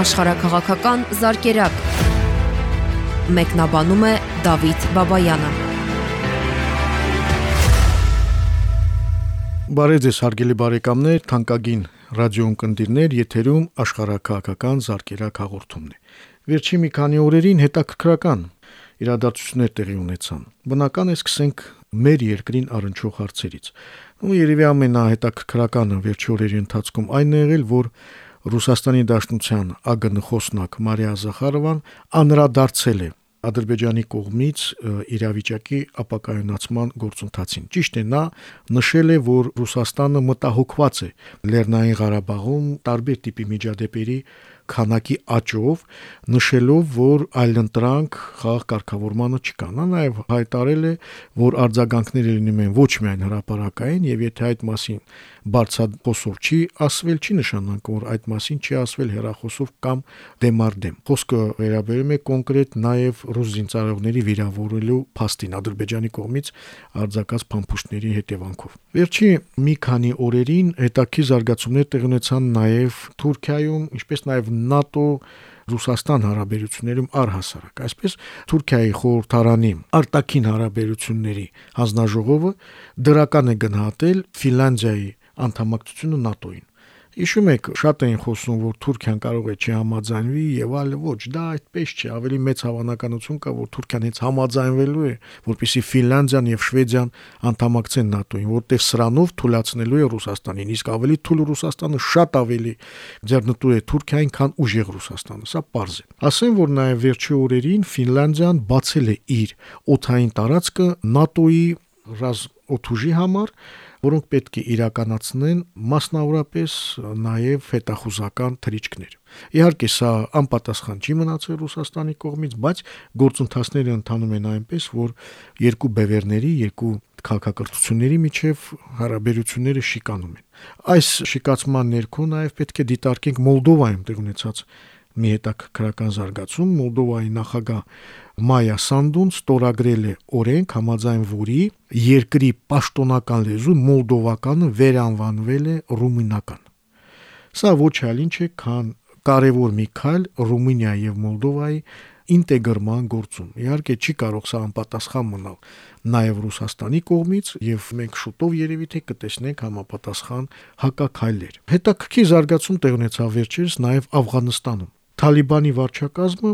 աշխարհակղական զարգերակ։ Մեկնաբանում է Դավիթ Բաբայանը։ Բարև ձեզ հարգելի բարեկամներ, թանկագին ռադիոընկերներ, եթերում աշխարհակղական զարգերակ հաղորդումն է։ Վերջին մի քանի օրերին հետաքրքրական իրադարձություններ տեղի ունեցան։ Բնական է սկսենք մեր երկրին առնչող հարցերից։ ու երևի ամենահետաքրքրականը վերջի օրերի ընթացքում այն է եղել, որ Ռուսաստանի Դաշնության ԱԳՆ խոսնակ Մարիա Զախարովան անդրադարձել է Ադրբեջանի կողմից իրավիճակի ապակայունացման գործընթացին։ Ճիշտ է, նա նշել է, որ Ռուսաստանը մտահոգված է Լեռնային Ղարաբաղում տարբեր տիպի միջադեպերի քանակի աճով, նշելով, որ այլընտրանք խաղ կարգավորմանը չկա։ Նա նաև հայտարել է, որ արձագանքները լինում են ոչ միայն հրաապարակային, եւ եթե այդ մասին բարձրախոսով չի ասվել, չի նշանակում, որ այդ մասին չի ասվել հերախոսով կամ դեմարդեմ։ Խոսքը վերաբերում է կոնկրետ նաև ռուս զինծառայողների վիրավորելու փաստին Ադրբեջանի կողմից արձակած փամփուշտների հետևանքով։ Վերջի մի քանի օրերին հետաքի զարգացումներ տեղ ունեցան նաև Թուրքիայում, ինչպես նաև ՆԱՏՕ Ռուսաստան հարաբերություններում առհասարակ։ Այսպես Թուրքիայի խորհրդարանի արտաքին հարաբերությունների հանձնաժողովը դրական է գնահատել Ֆինլանդիայի անդամակցությունը ՆԱՏՕ-ին։ Հիշում եք, շատ էին խոսում, որ Թուրքիան կարող է չհամաձայնվի եւ այլ ոչ, դա այդպես չէ, ավելի մեծ հավանականություն կա, որ Թուրքիան հենց համաձայնվելու է, որպեսզի Ֆինլանդիան եւ Շվեդիան անդամակցեն ՆԱՏՕ-ին, որտեղ սրանով թույլատնելու է Ռուսաստանին, իսկ ավելի թույլ Ռուսաստանը շատ ավելի ձեռնտու է Թուրքիային, քան ուժեղ Ռուսաստանը, սա པարզ է։ Ասեմ, որ նաեւ վերջի օրերին Ֆինլանդիան բացել է իր օթային տարածքը ՆԱՏՕ-ի ռազմօթուժի համար որոնք պետք է իրականացնեն մասնավորապես նաև հետախուզական թրիչքներ։ Իհարկե սա անպատասխան չի մնացել Ռուսաստանի կողմից, բայց գործընթացները ընթանում են այնպես, որ երկու բևերների, երկու քաղաքակրթությունների միջև հարաբերությունները շիկանում են։ Այս շիկացման ներքո նաև պետք է դիտարկենք Մոլդովայում տեղ ունեցած մի հետաքրքրական զարգացում Մոլդովայի նախագահ Մայա Սանդուն ստորագրել է օրենք, համաձայն որի երկրի պաշտոնական լեզու մոլդովականը վերանվանվել է ռումինական։ Սա ոչ այլ ինչ է, քան կարևոր մի քայլ Ռումինիայի եւ Մոլդովայի ինտեգրման գործում։ Իհարկե չի կարող սա անպատասխան մնալ նաև Ռուսաստանի կողմից եւ մենք շուտով երևի թե կտեսնենք համապատասխան հակակայլեր։ Հետաքրքիր զարգացում տեղ ունեցավ վերջերս նաև Աֆղանստանում։ Թալիբանի վարչակազմը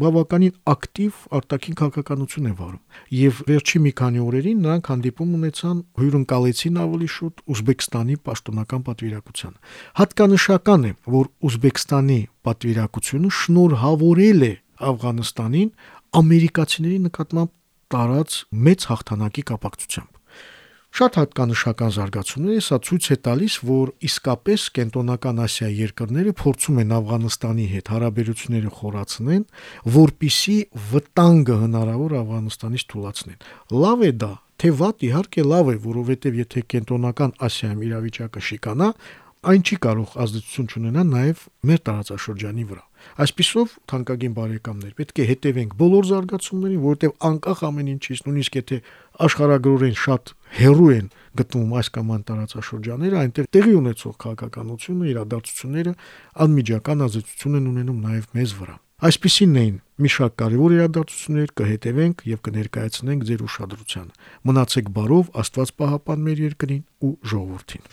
բավականին ակտիվ արտաքին քաղաքականություն է վարում եւ վերջի մի քանի օրերին նրանք հանդիպում ունեցան հյուրընկալեցին ավելի շուտ Ուզբեկստանի պաշտոնական պատվիրակության հատկանշական է որ Ուզբեկստանի պատվիրակությունը շնորհավորել է Աֆղանստանին ամերիկացիների նկատմամբ տարած մեծ հաղթանակի կապակցությամբ Շատ հատկանշական զարգացումներ է, սա ցույց է տալիս, որ իսկապես կենտրոնական Ասիայի երկրները փորձում են Աфghanստանի հետ հարաբերությունները խորացնեն, որpիսի վտանգը հնարավոր Աфghanստանից թույլատնեն։ Լավ է դա, թե վատ իհարկե լավ է, որովհետև եթե կենտրոնական Ասիայում իրավիճակը շիկանա, այն չի կարող ազդեցություն ունենա նաև մեր տարածաշրջանի վրա։ Այսպիսով, թանկագին բարեկամներ, պետք է հետևենք բոլոր զարգացումներին, որովհետև անկախ ամեն ինչից, նույնիսկ եթե աշխարհագրորեն շատ հերու են գտնվում այս կամ այն տարածաշրջանները, այնտեղ տեղի ունեցող քաղաքականությունը, իրադարձությունները անմիջական ազդեցություն են ունենում նաև մեզ վրա։ Այսպիսին էին. մի շարք կարևոր իրադարձություններ կհետևենք եւ կներկայացնենք ձեր ուշադրությանը։ Մնացեք բարով, Աստված պահապան մեր երկրին ու ժողովրդին։